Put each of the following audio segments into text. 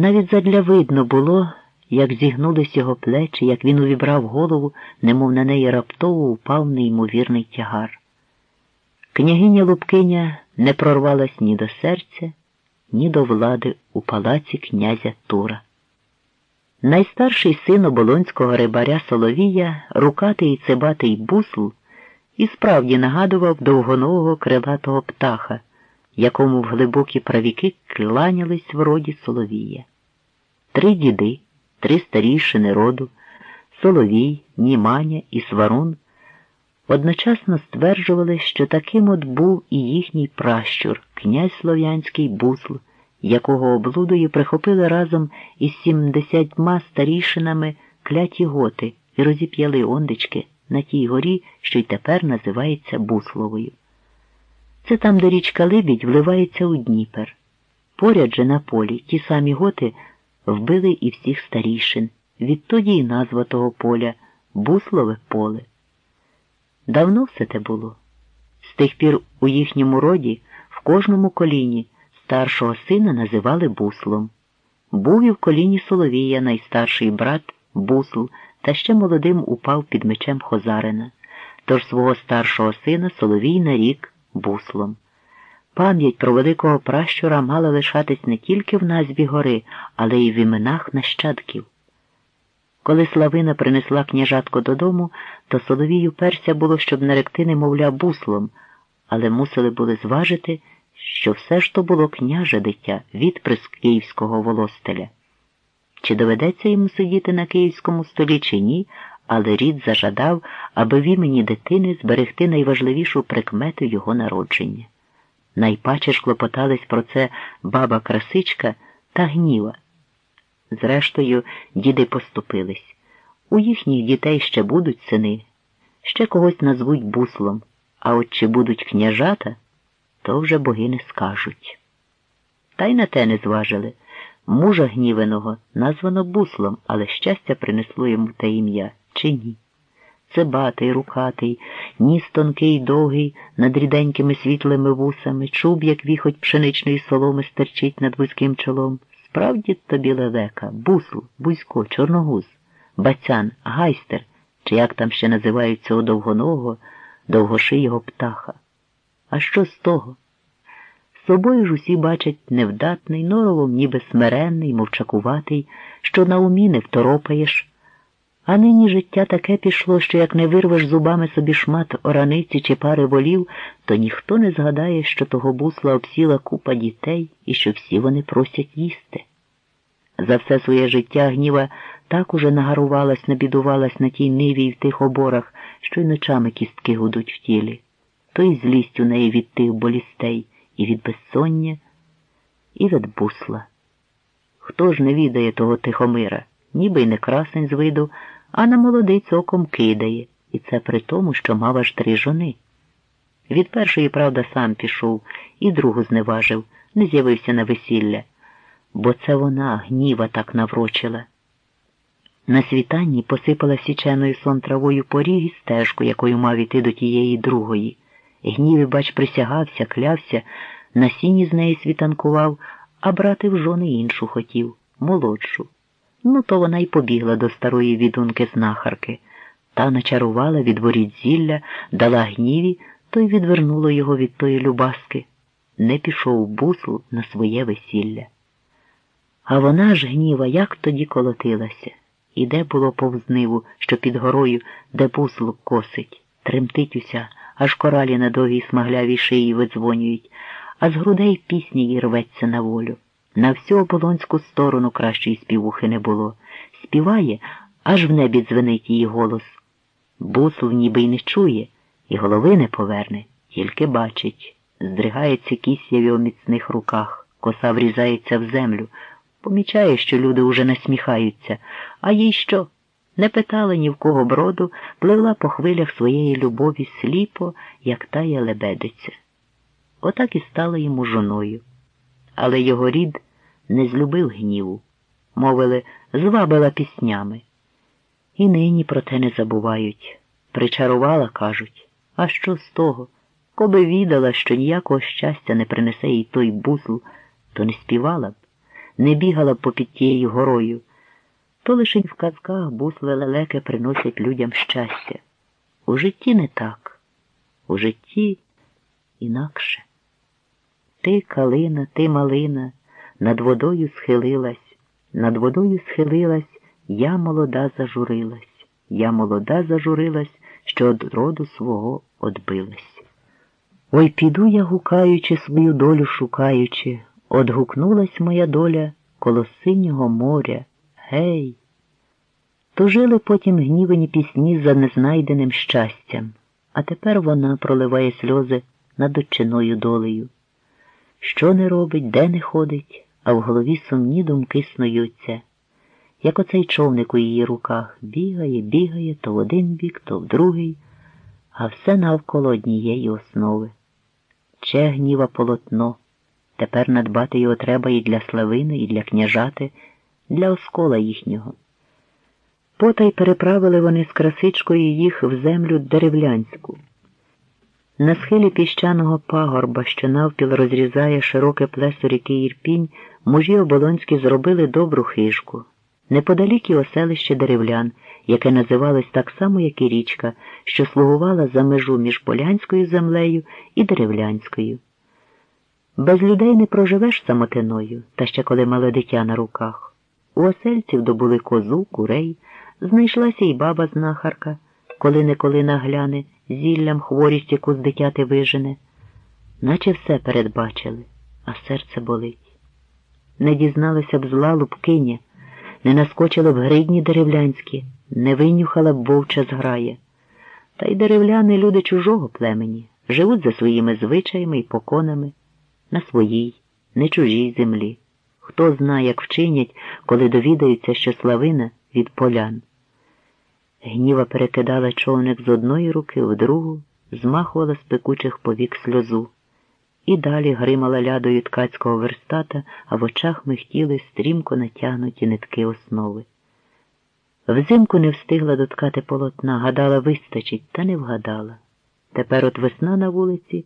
Навіть задля видно було, як зігнулись його плечі, як він увібрав голову, немов на неї раптово упав неймовірний тягар. Княгиня Лубкиня не прорвалась ні до серця, ні до влади у палаці князя Тура. Найстарший син оболонського рибаря Соловія, рукатий і цибатий бусл, і справді нагадував довгонового крилатого птаха, якому в глибокі правіки кланялись в роді Соловія. Три діди, три старішини роду, Соловій, Німаня і Сварун одночасно стверджували, що таким от був і їхній пращур, князь Слов'янський бусл, якого облудою прихопили разом із сімдесятьма старішинами кляті готи і розіп'яли ондички на тій горі, що й тепер називається Бусловою. Це там, де річка Либідь вливається у Дніпер. Поряд же на полі ті самі готи вбили і всіх старішин. Відтоді й назва того поля Буслове поле. Давно все те було. З тих пір у їхньому роді в кожному коліні старшого сина називали буслом. Був і в коліні Соловія найстарший брат бусл, та ще молодим упав під мечем Хозарина, тож свого старшого сина Соловій нарік буслом. Пам'ять про великого пращура мала лишатись не тільки в назві гори, але й в іменах нащадків. Коли Славина принесла княжатку додому, то Соловію перся було, щоб наректи немовля буслом, але мусили були зважити, що все ж то було княже дитя, відприск київського волостеля. Чи доведеться йому сидіти на київському столі, чи ні, але рід зажадав, аби в імені дитини зберегти найважливішу прикмету його народження. Найпаче ж клопотались про це баба Красичка та гніва. Зрештою, діди поступились. У їхніх дітей ще будуть сини, ще когось назвуть буслом, а от чи будуть княжата, то вже боги не скажуть. Та й на те не зважили. Мужа гнівеного названо буслом, але щастя принесло йому те ім'я, чи ні. Цебатий, рукатий, ніс тонкий, довгий, над ріденькими світлими вусами, чуб, як віхоть пшеничної соломи, стерчить над вузьким чолом. Справді тобі левека, бусл, бузько, чорногуз, бацян, гайстер, чи як там ще називають цього довгоного, довгошийого птаха. А що з того? З собою ж усі бачать невдатний, норовом ніби смиренний, мовчакуватий, що на умі не второпаєш. А нині життя таке пішло, що як не вирвеш зубами собі шмат ораниці чи пари волів, то ніхто не згадає, що того бусла обсіла купа дітей і що всі вони просять їсти. За все своє життя гніва так уже нагарувалась, набідувалась на тій ниві й в тих оборах, що й ночами кістки гудуть в тілі, то й злість у неї від тих болістей, і від безсоння, і від бусла. Хто ж не відає того Тихомира, ніби й не красень з виду, а на молодиць оком кидає, і це при тому, що мав аж три жони. Від першої, правда, сам пішов, і другу зневажив, не з'явився на весілля, бо це вона гніва так наврочила. На світанні посипала січеною сон травою поріг і стежку, якою мав іти до тієї другої. Гніві, бач, присягався, клявся, на сіні з неї світанкував, а брати в жони іншу хотів, молодшу. Ну, то вона й побігла до старої відунки знахарки. Та начарувала від воріт зілля, дала гніві, то й відвернуло його від тої любаски. Не пішов бусл на своє весілля. А вона ж гніва як тоді колотилася. Іде було повз ниву, що під горою, де бусл косить, тремтить уся, аж коралі на довгій смаглявій шиї видзвонюють, а з грудей пісні їй рветься на волю. На всю оболонську сторону кращої співухи не було. Співає, аж в небі дзвенить її голос. Бусл ніби й не чує, і голови не поверне, тільки бачить. Здригається кісся в його міцних руках, коса врізається в землю. Помічає, що люди уже насміхаються, а їй що? Не питала ні в кого броду, пливла по хвилях своєї любові сліпо, як тая лебедиця. Отак і стала йому жоною але його рід не злюбив гніву, мовили, звабила піснями. І нині про те не забувають. Причарувала, кажуть, а що з того? Коби відала, що ніякого щастя не принесе їй той бусл, то не співала б, не бігала б попід тією горою, то лише в казках бусли лелеки приносять людям щастя. У житті не так, у житті інакше. Ти, калина, ти малина, над водою схилилась, над водою схилилась, я молода зажурилась, я молода зажурилась, що од роду свого одбилась. Ой піду я, гукаючи, свою долю шукаючи, одгукнулась моя доля коло синього моря. Гей. То жили потім гнівені пісні за незнайденим щастям, а тепер вона проливає сльози над дочиною долею. Що не робить, де не ходить, а в голові сумні думки снуються, як оцей човник у її руках бігає, бігає то в один бік, то в другий, а все навколо однієї основи. Че гніва полотно. Тепер надбати його треба і для славини, і для княжати, для оскола їхнього. Потай переправили вони з красичкою їх в землю деревлянську. На схилі піщаного пагорба, що навпіл розрізає широке плесо ріки Ірпінь, мужі оболонські зробили добру хижку. Неподалік і оселище деревлян, яке називалось так само, як і річка, що слугувала за межу між полянською землею і деревлянською. Без людей не проживеш самотиною, та ще коли мале дитя на руках. У осельців добули козу, курей, знайшлася й баба знахарка, коли неколи нагляне, зіллям хворість яку з дитяти вижене. Наче все передбачили, а серце болить. Не дізналася б зла лупкиня, не наскочила б гридні деревлянські, не винюхала б вовча зграє. Та й деревляни люди чужого племені, живуть за своїми звичаями і поконами на своїй, не чужій землі. Хто знає, як вчинять, коли довідаються, що славина від полян. Гніва перекидала човник з одної руки в другу, змахувала з пекучих повік сльозу. І далі гримала лядою ткацького верстата, а в очах михтіли стрімко натягнуті нитки основи. Взимку не встигла доткати полотна, гадала, вистачить, та не вгадала. Тепер от весна на вулиці,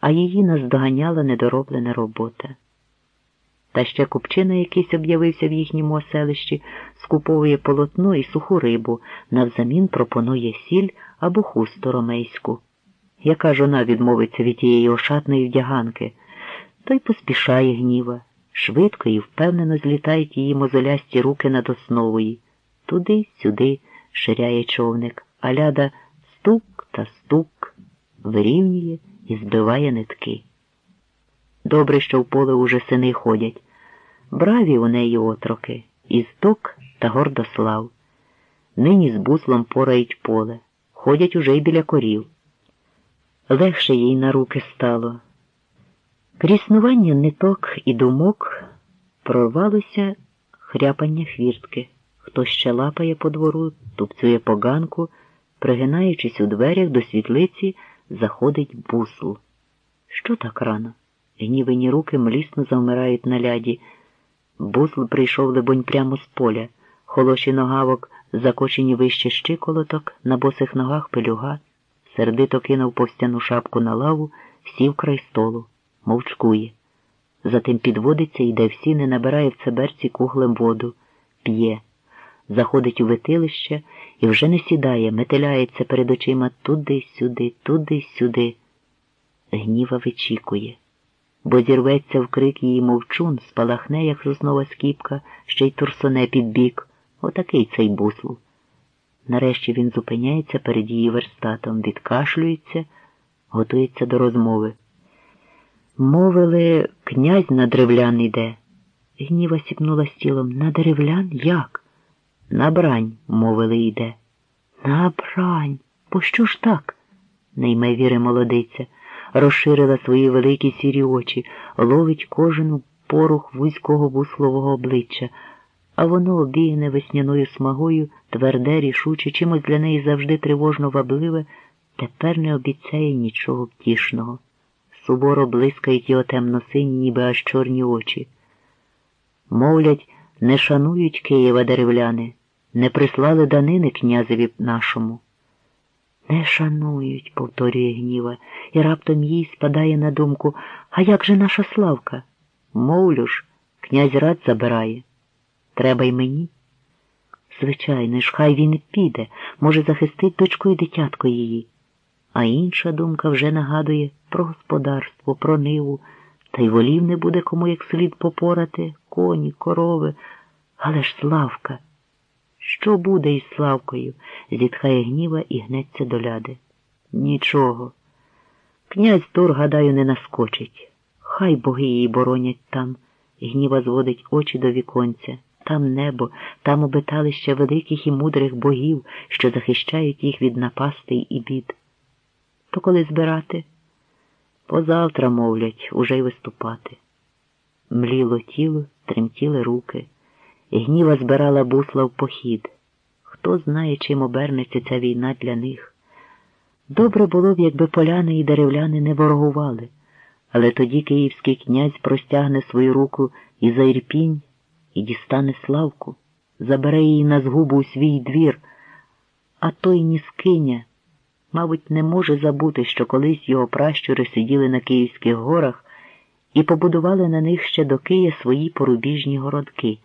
а її наздоганяла недороблена робота. Та ще купчина якийсь об'явився в їхньому оселищі, скуповує полотно і суху рибу, навзамін пропонує сіль або хусту ромейську. Яка жона відмовиться від тієї ошатної вдяганки, той поспішає гніва, швидко і впевнено злітають її мозолясті руки над основою. Туди, сюди ширяє човник, а ляда стук та стук, вирівнює і збиває нитки. Добре, що в поле уже сини ходять. Браві у неї отроки, Істок та Гордослав. Нині з буслом порають поле, ходять уже й біля корів. Легше їй на руки стало. Кріснування ниток і думок прорвалося хряпання хвіртки. Хто ще лапає по двору, тупцює поганку, пригинаючись у дверях до світлиці, заходить бусл. Що так рано? Гнівені руки млісно завмирають на ляді. Бусл прийшов, либонь, прямо з поля, холоші ногавок, закочені вище щиколоток, на босих ногах пелюга, сердито кинув повстяну шапку на лаву, сів край столу, мовчкує. Затим підводиться, йде в сіни, набирає в цеберці куглем воду, п'є, заходить у витилище і вже не сідає, метеляється перед очима туди-сюди, туди-сюди. Гніва вичікує бо зірветься в крик її мовчун, спалахне, як соснова скіпка, ще й турсоне під бік. Отакий цей бусл. Нарешті він зупиняється перед її верстатом, відкашлюється, готується до розмови. Мовили, князь на древлян іде. Гніва сіпнула стілом. На деревлян? Як? На брань, мовили, йде. На брань. Пощо ж так? не йме віри молодиця розширила свої великі сірі очі, ловить кожен порух вузького буслового обличчя, а воно обіяне весняною смагою, тверде, рішуче, чимось для неї завжди тривожно вабливе, тепер не обіцяє нічого втішного. Суворо блискають його темно-сині, ніби аж чорні очі. Мовлять, не шанують Києва деревляни, не прислали данини князеві нашому. Не шанують, повторює гніва, і раптом їй спадає на думку, а як же наша Славка? Мовлю ж, Князь рад забирає. Треба й мені. Звичайно ж, хай він піде, може захистить дочку і дитятко її. А інша думка вже нагадує про господарство, про ниву, та й волів не буде кому як слід попорати, коні, корови. Але ж Славка. Що буде із Славкою? зітхає гніва і гнеться до ляди. Нічого. Князь Тур, гадаю, не наскочить. Хай боги її боронять там. Гніва зводить очі до віконця. Там небо, там обиталище великих і мудрих богів, що захищають їх від напастей і бід. То коли збирати? Позавтра, мовлять, уже й виступати. Мліло тіло, тремтіли руки. Гніва збирала бусла в похід. Хто знає, чим обернеться ця війна для них. Добре було б, якби поляни і деревляни не ворогували, але тоді київський князь простягне свою руку і за Ірпінь, і дістане Славку, забере її на згубу у свій двір, а той ніскиня, мабуть, не може забути, що колись його пращури сиділи на Київських горах і побудували на них ще до Кия свої порубіжні городки.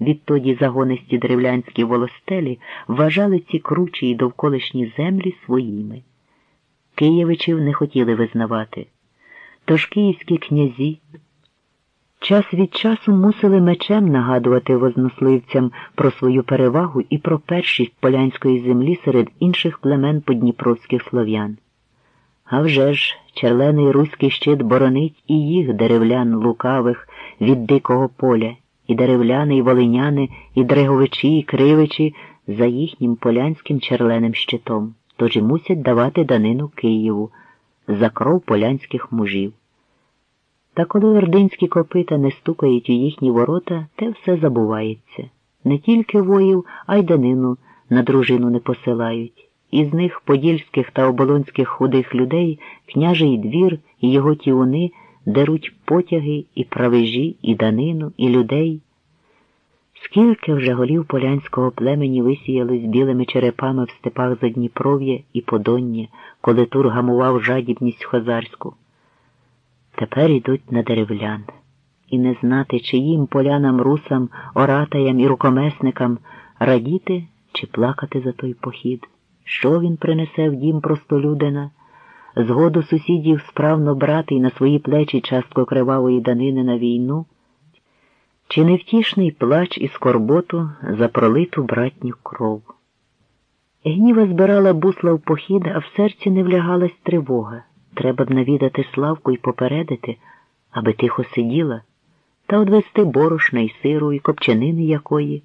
Відтоді загонисті древлянські волостелі вважали ці кручі й довколишні землі своїми. Києвичів не хотіли визнавати. Тож київські князі час від часу мусили мечем нагадувати возносливцям про свою перевагу і про першість полянської землі серед інших племен подніпровських слов'ян. А вже ж, черлений руський щит боронить і їх деревлян лукавих від дикого поля, і деревляни, і волиняни, і дреговичі, і кривичі за їхнім полянським черленим щитом тож і мусять давати данину Києву за кров полянських мужів. Та коли ординські копита не стукають у їхні ворота, те все забувається. Не тільки воїв, а й данину на дружину не посилають. Із них подільських та оболонських худих людей княжий двір і його тіуни деруть потяги і правежі, і данину, і людей. Скільки вже голів полянського племені висіялись білими черепами в степах Задніпров'я і Подоння, коли Тур гамував жадібність хозарську. Тепер йдуть на деревлян. І не знати, чиїм полянам, русам, оратаям і рукомесникам радіти чи плакати за той похід, що він принесе в дім простолюдина, згоду сусідів справно брати на свої плечі частку кривавої данини на війну чи невтішний плач і скорботу за пролиту братню кров. Гніва збирала бусла в похід, а в серці не влягалась тривога. Треба б навідати Славку і попередити, аби тихо сиділа, та одвести борошна й сиру і копчанини якої.